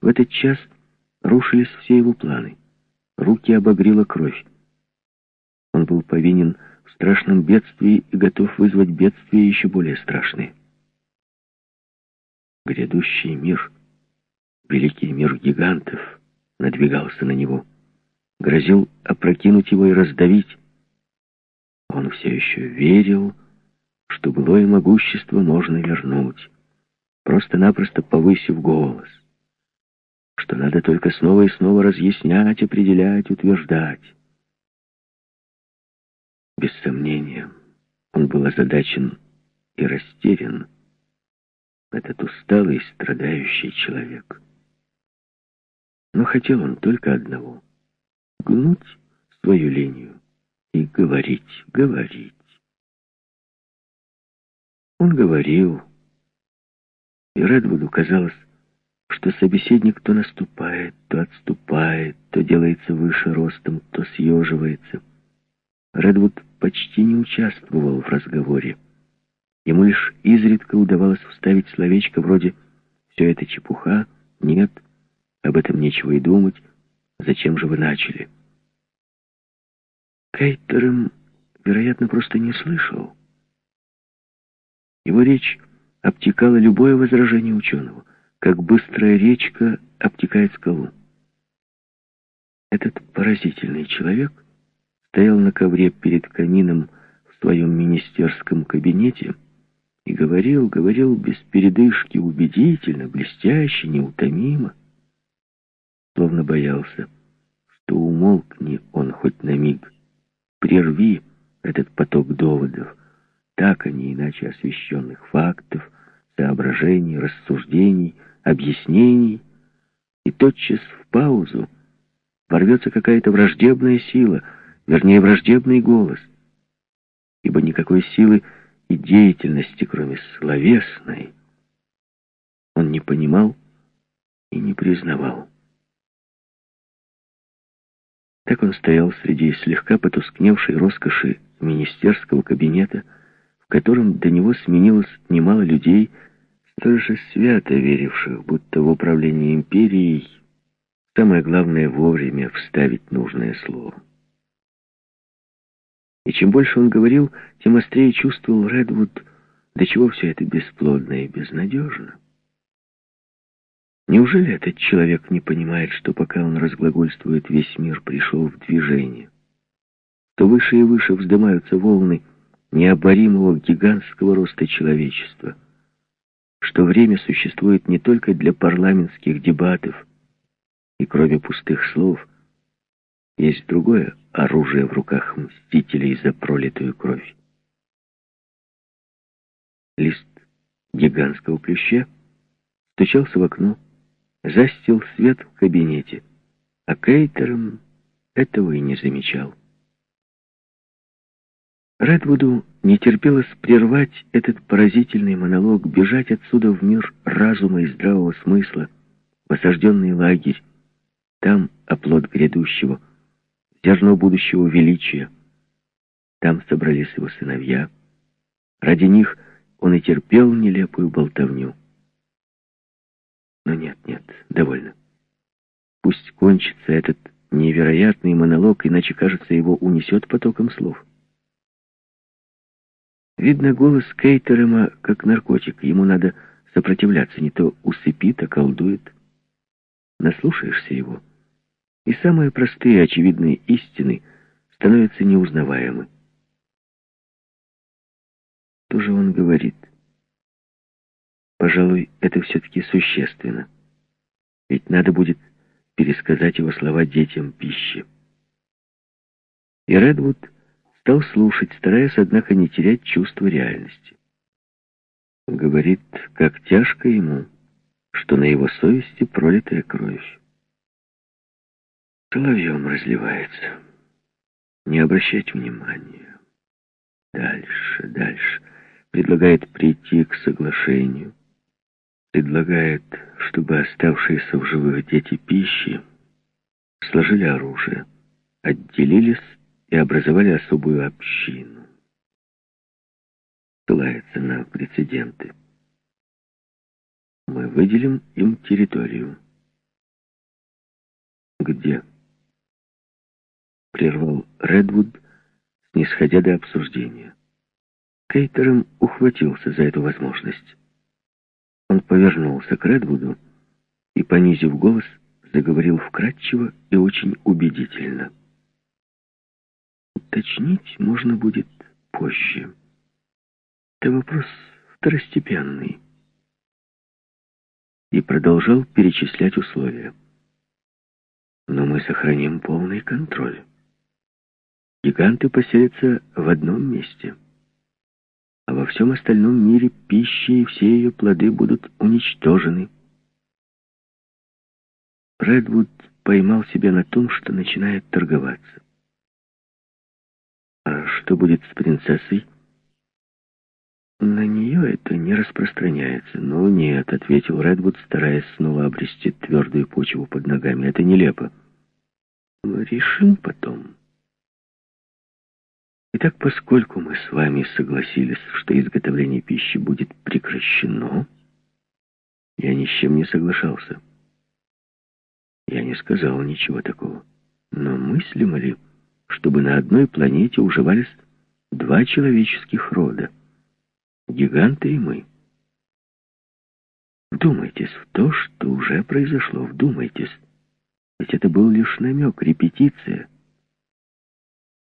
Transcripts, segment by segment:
В этот час рушились все его планы. Руки обогрела кровь. Он был повинен в страшном бедствии и готов вызвать бедствие еще более страшные. Грядущий мир, великий мир гигантов, надвигался на него, грозил опрокинуть его и раздавить. Он все еще верил, что былое могущество можно вернуть, просто-напросто повысив голос, что надо только снова и снова разъяснять, определять, утверждать. Без сомнения, он был озадачен и растерян, этот усталый, страдающий человек. Но хотел он только одного — гнуть свою линию и говорить, говорить. Он говорил, и Редвуду казалось, что собеседник то наступает, то отступает, то делается выше ростом, то съеживается. Редвуд почти не участвовал в разговоре. Ему лишь изредка удавалось вставить словечко вроде «все это чепуха», «нет», «об этом нечего и думать», «зачем же вы начали?» Кейтером, вероятно, просто не слышал. Его речь обтекала любое возражение ученого, как быстрая речка обтекает скалу. Этот поразительный человек стоял на ковре перед камином в своем министерском кабинете и говорил, говорил без передышки, убедительно, блестяще, неутомимо, словно боялся, что умолкни он хоть на миг, прерви этот поток доводов, так, а не иначе освещенных фактов, соображений, рассуждений, объяснений, и тотчас в паузу ворвется какая-то враждебная сила, вернее, враждебный голос, ибо никакой силы и деятельности, кроме словесной, он не понимал и не признавал. Так он стоял среди слегка потускневшей роскоши министерского кабинета, в котором до него сменилось немало людей, столь же свято веривших, будто в управлении империей самое главное вовремя вставить нужное слово. И чем больше он говорил, тем острее чувствовал Редвуд, до чего все это бесплодно и безнадежно. Неужели этот человек не понимает, что пока он разглагольствует, весь мир пришел в движение? То выше и выше вздымаются волны необоримого гигантского роста человечества, что время существует не только для парламентских дебатов, и кроме пустых слов, есть другое оружие в руках мстителей за пролитую кровь. Лист гигантского плюща стучался в окно, застил свет в кабинете, а Кейтером этого и не замечал. Редвуду не терпелось прервать этот поразительный монолог, бежать отсюда в мир разума и здравого смысла, в осажденный лагерь. Там оплот грядущего, зерно будущего величия. Там собрались его сыновья. Ради них он и терпел нелепую болтовню. Но нет, нет, довольно. Пусть кончится этот невероятный монолог, иначе, кажется, его унесет потоком слов. Видно, голос Кейтерема как наркотик. Ему надо сопротивляться, не то усыпит, а колдует. Наслушаешься его, и самые простые очевидные истины становятся неузнаваемы. Что же он говорит? Пожалуй, это все-таки существенно. Ведь надо будет пересказать его слова детям пищи. И Редвуд стал слушать, стараясь, однако, не терять чувство реальности. Говорит, как тяжко ему, что на его совести пролитая кровь. Соловьем разливается. Не обращать внимания. Дальше, дальше. Предлагает прийти к соглашению. Предлагает, чтобы оставшиеся в живых дети пищи сложили оружие, отделились и образовали особую общину. Ссылается на прецеденты. Мы выделим им территорию. где?» Прервал Редвуд, снисходя до обсуждения. Кейтером ухватился за эту возможность. Он повернулся к Редвуду и, понизив голос, заговорил вкратчиво и очень убедительно. Уточнить можно будет позже. Это вопрос второстепенный. И продолжал перечислять условия. Но мы сохраним полный контроль. Гиганты поселятся в одном месте — а во всем остальном мире пища и все ее плоды будут уничтожены. Редвуд поймал себя на том, что начинает торговаться. А что будет с принцессой? На нее это не распространяется. Ну нет, ответил Редвуд, стараясь снова обрести твердую почву под ногами. Это нелепо. Решим потом. Итак, поскольку мы с вами согласились, что изготовление пищи будет прекращено, я ни с чем не соглашался. Я не сказал ничего такого. Но мыслимо ли, чтобы на одной планете уживались два человеческих рода? Гиганты и мы. Вдумайтесь в то, что уже произошло. Вдумайтесь. Ведь это был лишь намек, репетиция —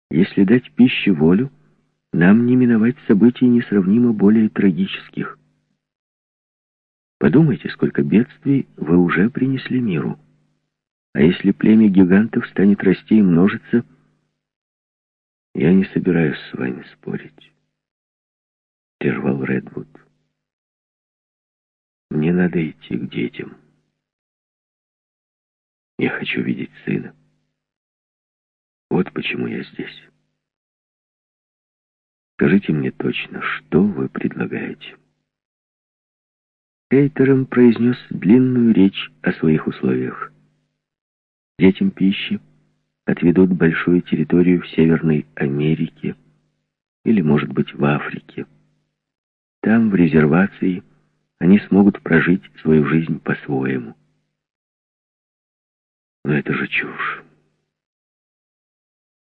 если дать пище волю, нам не миновать событий несравнимо более трагических. Подумайте, сколько бедствий вы уже принесли миру. А если племя гигантов станет расти и множиться, я не собираюсь с вами спорить. Прервал Редвуд. Мне надо идти к детям. Я хочу видеть сына. Вот почему я здесь. Скажите мне точно, что вы предлагаете?» Кейтером произнес длинную речь о своих условиях. Детям пищи отведут большую территорию в Северной Америке или, может быть, в Африке. Там, в резервации, они смогут прожить свою жизнь по-своему. Но это же чушь.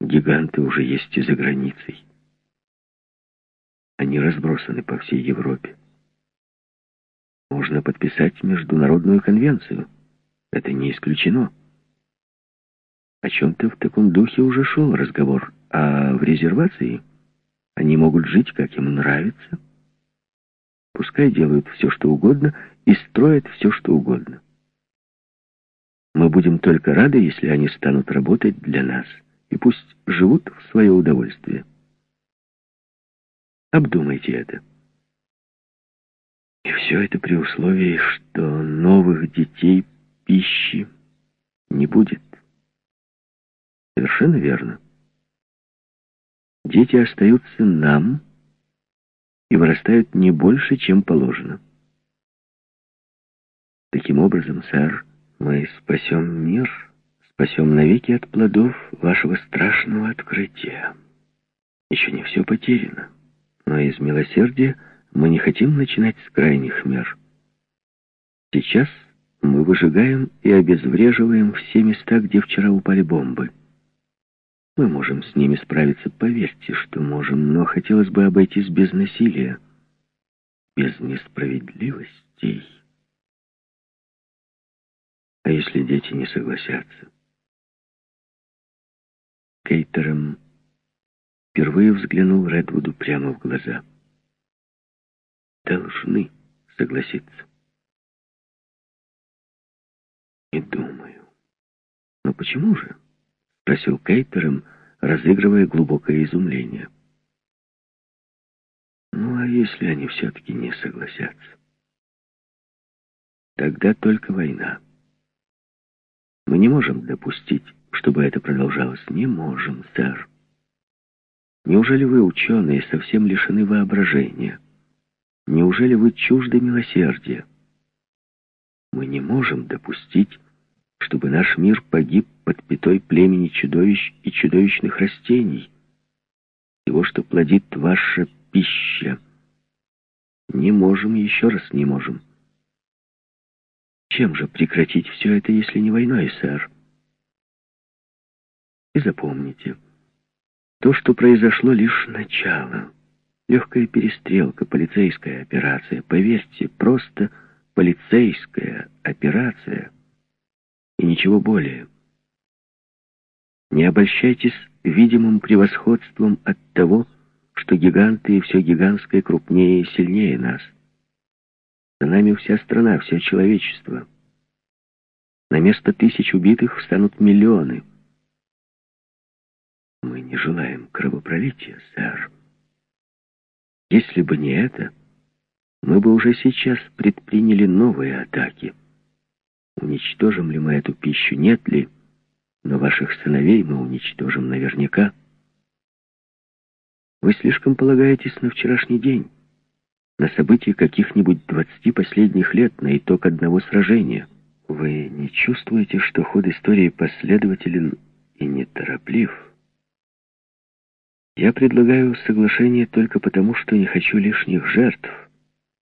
Гиганты уже есть и за границей. Они разбросаны по всей Европе. Можно подписать международную конвенцию. Это не исключено. О чем-то в таком духе уже шел разговор. А в резервации они могут жить, как им нравится. Пускай делают все, что угодно, и строят все, что угодно. Мы будем только рады, если они станут работать для нас и пусть живут в свое удовольствие. Обдумайте это. И все это при условии, что новых детей пищи не будет. Совершенно верно. Дети остаются нам и вырастают не больше, чем положено. Таким образом, сэр, мы спасем мир спасем навеки от плодов вашего страшного открытия. Еще не все потеряно, но из милосердия мы не хотим начинать с крайних мер. Сейчас мы выжигаем и обезвреживаем все места, где вчера упали бомбы. Мы можем с ними справиться, поверьте, что можем, но хотелось бы обойтись без насилия, без несправедливостей. А если дети не согласятся? Кейтером впервые взглянул Редвуду прямо в глаза. «Должны согласиться». «Не думаю». «Но почему же?» — спросил Кейтером, разыгрывая глубокое изумление. «Ну, а если они все-таки не согласятся?» «Тогда только война. Мы не можем допустить чтобы это продолжалось. Не можем, сэр. Неужели вы, ученые, совсем лишены воображения? Неужели вы чужды милосердия? Мы не можем допустить, чтобы наш мир погиб под пятой племени чудовищ и чудовищных растений, того, что плодит ваша пища. Не можем, еще раз не можем. Чем же прекратить все это, если не войной, сэр? И запомните, то, что произошло, лишь начало. Легкая перестрелка, полицейская операция. Поверьте, просто полицейская операция. И ничего более. Не обольщайтесь видимым превосходством от того, что гиганты и все гигантское крупнее и сильнее нас. За нами вся страна, все человечество. На место тысяч убитых встанут миллионы. Мы не желаем кровопролития, сэр. Если бы не это, мы бы уже сейчас предприняли новые атаки. Уничтожим ли мы эту пищу, нет ли, но ваших сыновей мы уничтожим наверняка. Вы слишком полагаетесь на вчерашний день, на события каких-нибудь двадцати последних лет, на итог одного сражения. Вы не чувствуете, что ход истории последователен и нетороплив? Я предлагаю соглашение только потому, что не хочу лишних жертв.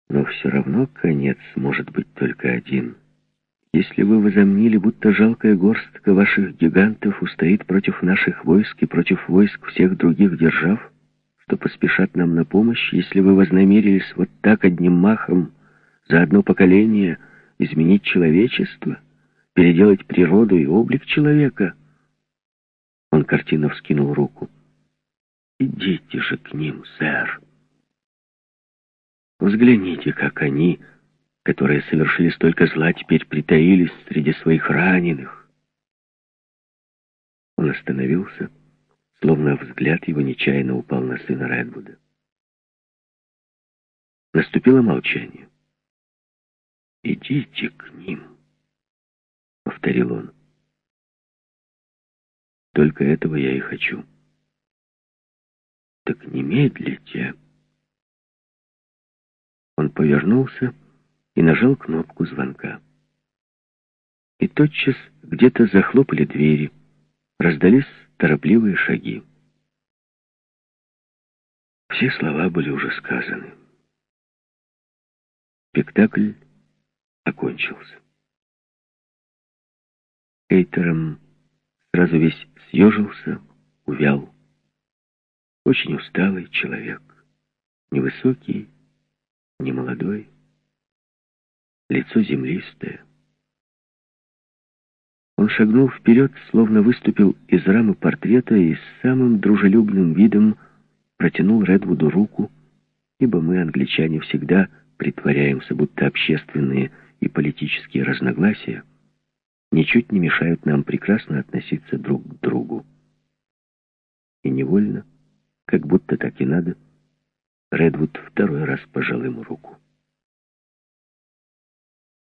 Но все равно конец может быть только один. Если вы возомнили, будто жалкая горстка ваших гигантов устоит против наших войск и против войск всех других держав, что поспешат нам на помощь, если вы вознамерились вот так одним махом за одно поколение изменить человечество, переделать природу и облик человека, он картинно вскинул руку. Идите же к ним, сэр. Взгляните, как они, которые совершили столько зла, теперь притаились среди своих раненых. Он остановился, словно взгляд его нечаянно упал на сына Редвуда. Наступило молчание. «Идите к ним», — повторил он. «Только этого я и хочу». «Так не медлите». Он повернулся и нажал кнопку звонка. И тотчас где-то захлопали двери, раздались торопливые шаги. Все слова были уже сказаны. Спектакль окончился. Эйтером сразу весь съежился, увял. Очень усталый человек. Невысокий, не молодой. Лицо землистое. Он шагнул вперед, словно выступил из рамы портрета и с самым дружелюбным видом протянул Редвуду руку, ибо мы, англичане, всегда притворяемся, будто общественные и политические разногласия ничуть не мешают нам прекрасно относиться друг к другу. И невольно как будто так и надо. Редвуд второй раз пожал ему руку.